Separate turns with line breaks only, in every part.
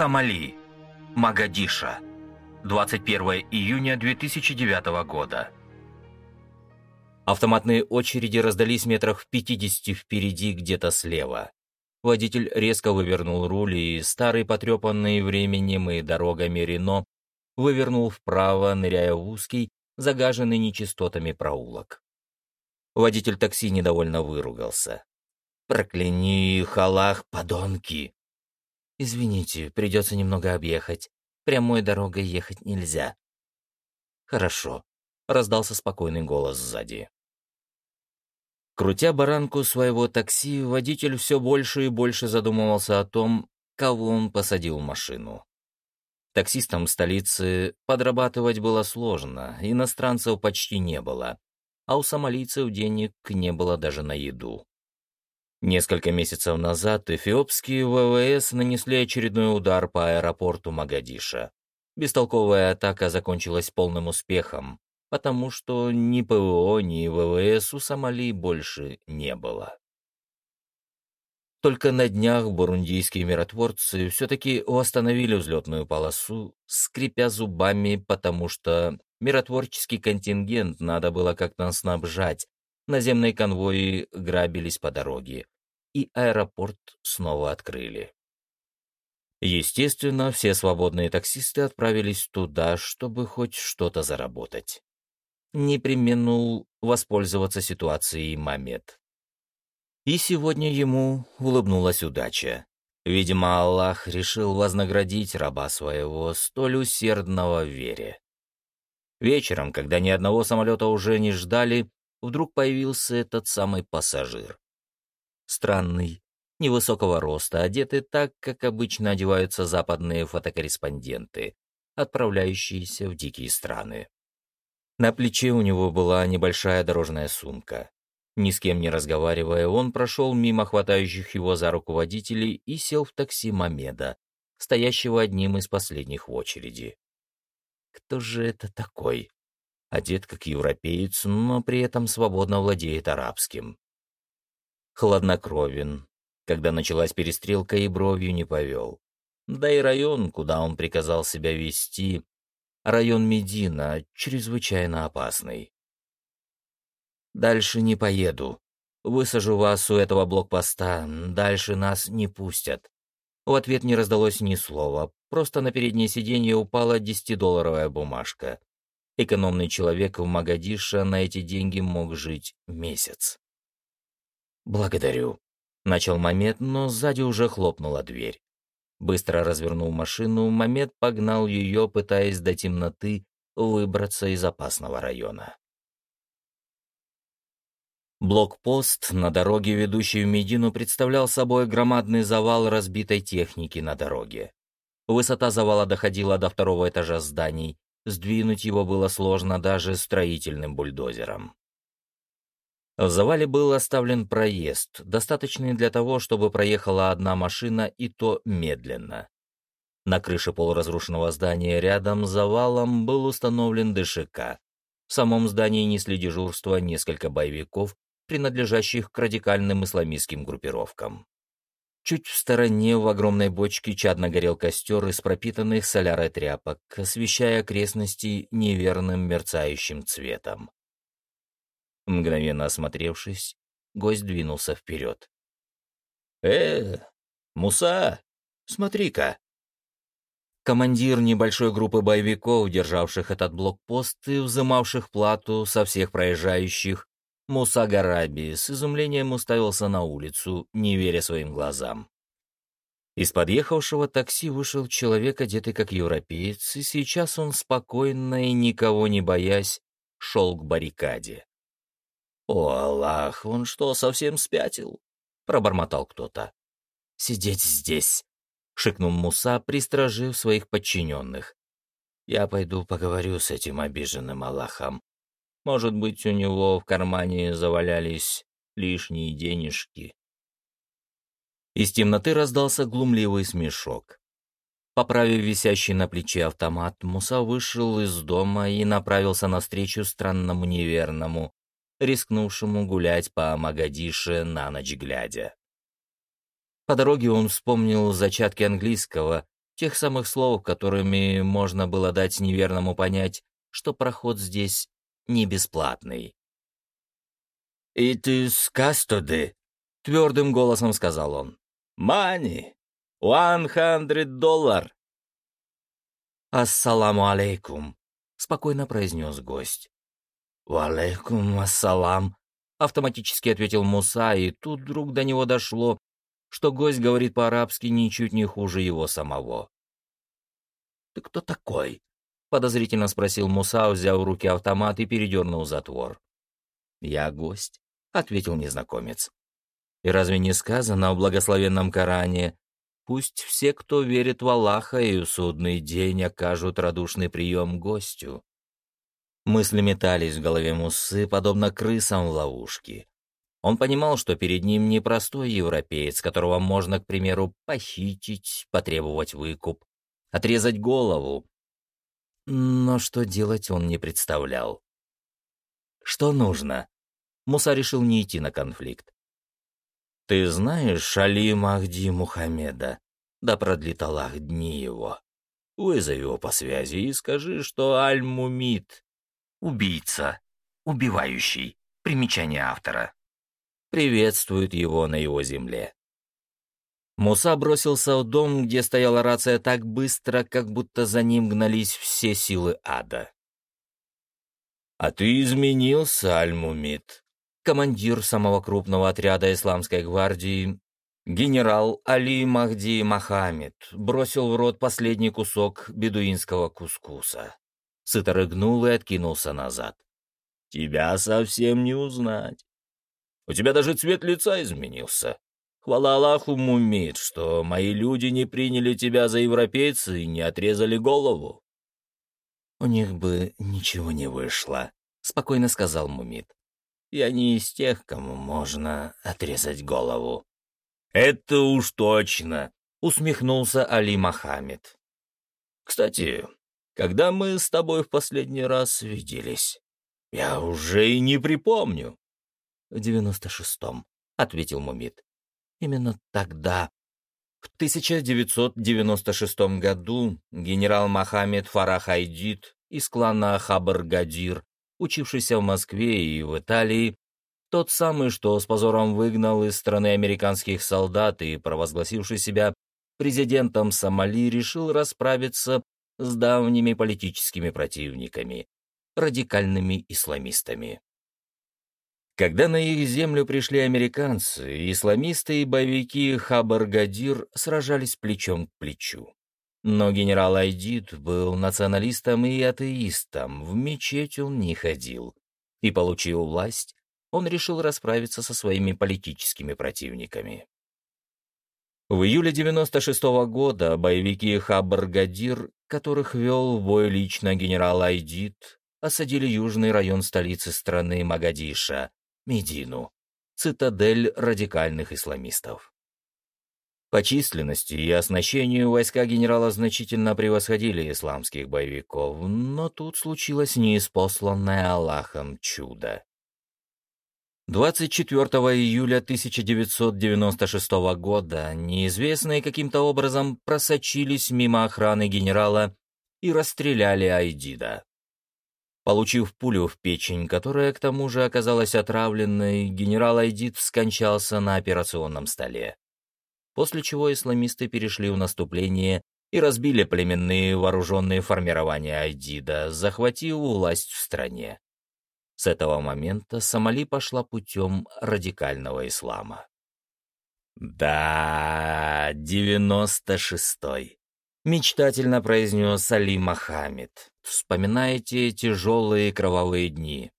Сомали, Магадиша, 21 июня 2009 года. Автоматные очереди раздались метрах в 50 впереди, где-то слева. Водитель резко вывернул руль, и старый потрепанный временем и дорогами Рено вывернул вправо, ныряя в узкий, загаженный нечистотами проулок. Водитель такси недовольно выругался. «Прокляни их, Аллах, подонки!» «Извините, придется немного объехать. Прямой дорогой ехать нельзя». «Хорошо», — раздался спокойный голос сзади. Крутя баранку своего такси, водитель все больше и больше задумывался о том, кого он посадил в машину. Таксистам столицы подрабатывать было сложно, иностранцев почти не было, а у сомалийцев денег не было даже на еду. Несколько месяцев назад эфиопские ВВС нанесли очередной удар по аэропорту Магадиша. Бестолковая атака закончилась полным успехом, потому что ни ПВО, ни ВВС у Сомали больше не было. Только на днях бурундийские миротворцы все-таки установили взлетную полосу, скрипя зубами, потому что миротворческий контингент надо было как-то снабжать, наземные конвои грабились по дороге, и аэропорт снова открыли. Естественно, все свободные таксисты отправились туда, чтобы хоть что-то заработать не применул воспользоваться ситуацией Мамед. И сегодня ему улыбнулась удача. Видимо, Аллах решил вознаградить раба своего столь усердного вере. Вечером, когда ни одного самолета уже не ждали, вдруг появился этот самый пассажир. Странный, невысокого роста, одетый так, как обычно одеваются западные фотокорреспонденты, отправляющиеся в дикие страны. На плече у него была небольшая дорожная сумка. Ни с кем не разговаривая, он прошел мимо хватающих его за руку водителей и сел в такси Мамеда, стоящего одним из последних в очереди. Кто же это такой? Одет как европеец, но при этом свободно владеет арабским. Хладнокровен. Когда началась перестрелка, и бровью не повел. Да и район, куда он приказал себя вести, Район Медина чрезвычайно опасный. Дальше не поеду. Высажу вас у этого блокпоста, дальше нас не пустят. В ответ не раздалось ни слова, просто на переднее сиденье упала десятидолларовая бумажка. Экономный человек в Магадише на эти деньги мог жить месяц. «Благодарю», — начал Мамед, но сзади уже хлопнула дверь. Быстро развернул машину, Мамед погнал ее, пытаясь до темноты выбраться из опасного района. Блокпост на дороге, ведущей в Медину, представлял собой громадный завал разбитой техники на дороге. Высота завала доходила до второго этажа зданий, сдвинуть его было сложно даже строительным бульдозером. В завале был оставлен проезд, достаточный для того, чтобы проехала одна машина, и то медленно. На крыше полуразрушенного здания рядом с завалом был установлен ДШК. В самом здании несли дежурство несколько боевиков, принадлежащих к радикальным исламистским группировкам. Чуть в стороне в огромной бочке чадно горел костер из пропитанных солярой тряпок, освещая окрестности неверным мерцающим цветом. Мгновенно осмотревшись, гость двинулся вперед. «Э, Муса, смотри-ка!» Командир небольшой группы боевиков, державших этот блокпост и взымавших плату со всех проезжающих, Муса Гараби с изумлением уставился на улицу, не веря своим глазам. Из подъехавшего такси вышел человек, одетый как европеец, и сейчас он спокойно и никого не боясь шел к баррикаде. «О, Аллах, он что, совсем спятил?» — пробормотал кто-то. «Сидеть здесь!» — шикнул Муса, пристражив своих подчиненных. «Я пойду поговорю с этим обиженным Аллахом. Может быть, у него в кармане завалялись лишние денежки». Из темноты раздался глумливый смешок. Поправив висящий на плече автомат, Муса вышел из дома и направился навстречу странному неверному, рискнувшему гулять по Магадише на ночь глядя. По дороге он вспомнил зачатки английского, тех самых слов, которыми можно было дать неверному понять, что проход здесь не бесплатный.
«It is custody», —
твердым голосом сказал он.
«Money. One hundred доллар».
«Ассаламу алейкум», — спокойно произнес гость.
«Валейкум ассалам», —
автоматически ответил Муса, и тут вдруг до него дошло, что гость говорит по-арабски ничуть не хуже его самого.
«Ты кто такой?»
— подозрительно спросил Муса, взяв в руки автомат и передернул затвор.
«Я гость», —
ответил незнакомец. «И разве не сказано в благословенном Коране, пусть все, кто верит в Аллаха и в судный день, окажут радушный прием гостю?» Мысли метались в голове Мусы, подобно крысам в ловушке. Он понимал, что перед ним не простой европеец, которого можно, к примеру, похитить, потребовать выкуп, отрезать голову. Но что делать он не представлял. Что нужно? Муса решил не идти на конфликт. «Ты знаешь Али Махди Мухаммеда? Да продлит Аллах дни его. Вызови его по связи и скажи, что Аль-Мумид — убийца, убивающий. Примечание автора. Приветствует его на его земле». Муса бросился в дом, где стояла рация так быстро, как будто за ним гнались все силы ада.
«А ты изменился, Аль-Мумид»,
командир самого крупного отряда исламской гвардии, генерал Али Махди Махамед, бросил в рот последний кусок бедуинского кускуса. Сыто рыгнул и откинулся назад.
«Тебя совсем не узнать. У тебя даже цвет лица изменился. Хвала Аллаху, Мумид, что мои люди не приняли тебя за европейца и не отрезали голову».
«У них бы ничего не вышло», — спокойно сказал Мумид. Я не из тех, кому можно отрезать голову.
«Это уж точно!»
— усмехнулся Али Махамед.
«Кстати, когда мы с тобой в последний раз виделись? Я уже и не припомню».
«В девяносто шестом», — ответил Мумид. «Именно тогда, в 1996 году, генерал Махамед Фарах Айдит из клана Хабар-Гадир учившийся в Москве и в Италии, тот самый, что с позором выгнал из страны американских солдат и провозгласивший себя президентом Сомали, решил расправиться с давними политическими противниками, радикальными исламистами. Когда на их землю пришли американцы, исламисты и боевики Хабар-Гадир сражались плечом к плечу. Но генерал Айдит был националистом и атеистом, в мечеть он не ходил. И, получив власть, он решил расправиться со своими политическими противниками. В июле 96 -го года боевики Хабар-Гадир, которых вел в бой лично генерал Айдит, осадили южный район столицы страны Магадиша, Медину, цитадель радикальных исламистов. По численности и оснащению войска генерала значительно превосходили исламских боевиков, но тут случилось неиспосланное Аллахом чудо. 24 июля 1996 года неизвестные каким-то образом просочились мимо охраны генерала и расстреляли Айдида. Получив пулю в печень, которая к тому же оказалась отравленной, генерал Айдид скончался на операционном столе после чего исламисты перешли в наступление и разбили племенные вооруженные формирования Айдида, захватив власть в стране. С этого момента Сомали пошла путем радикального ислама.
«Да, девяносто шестой», —
мечтательно произнес Али Махамед, вспоминаете тяжелые кровавые дни.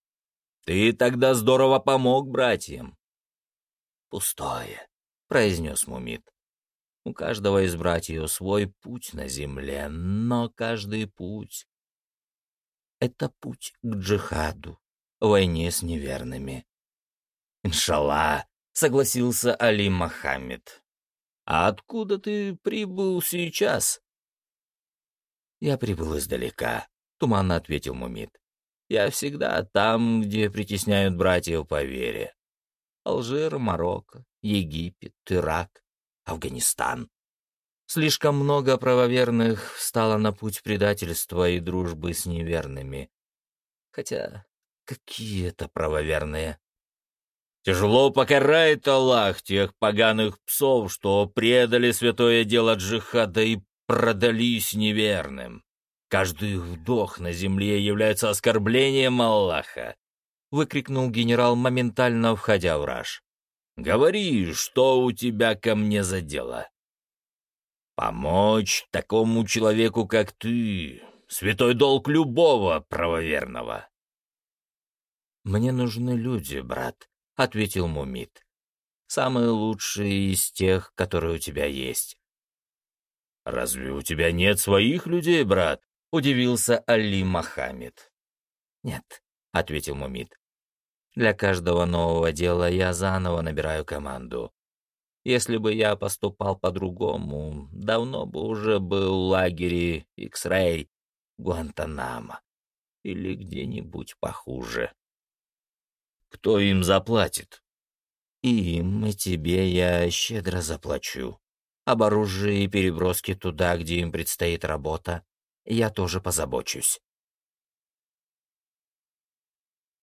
«Ты тогда здорово помог братьям».
«Пустое», произнес Мумит. У каждого из братьев свой путь на земле, но каждый путь — это путь к джихаду, войне с неверными.
«Иншалла», — согласился Али Мохаммед. «А откуда ты прибыл сейчас?»
«Я прибыл издалека», — туманно ответил Мумит. Я всегда там, где притесняют братьев по вере. Алжир, Марокко, Египет, Ирак, Афганистан. Слишком много правоверных встало на путь предательства и дружбы с неверными. Хотя, какие это правоверные?
Тяжело покарает Аллах тех поганых псов, что предали святое дело джихада и продались неверным. Каждый вдох на земле является оскорблением Аллаха, — выкрикнул генерал, моментально входя в раж. «Говори, что у тебя ко мне за дело?» «Помочь такому человеку, как ты, святой долг любого правоверного».
«Мне нужны люди, брат», — ответил Мумит. «Самые лучшие из тех, которые у тебя есть».
«Разве у тебя нет своих людей, брат?» — удивился Али Мохаммед.
«Нет», — ответил Мумит. «Для каждого нового дела я заново набираю команду. Если бы я поступал по-другому, давно бы уже был в лагере X-Ray, Гуантанамо или где-нибудь похуже.
Кто им заплатит?
Им и тебе я щедро заплачу. Об оружии и переброске туда, где им предстоит работа, я тоже позабочусь.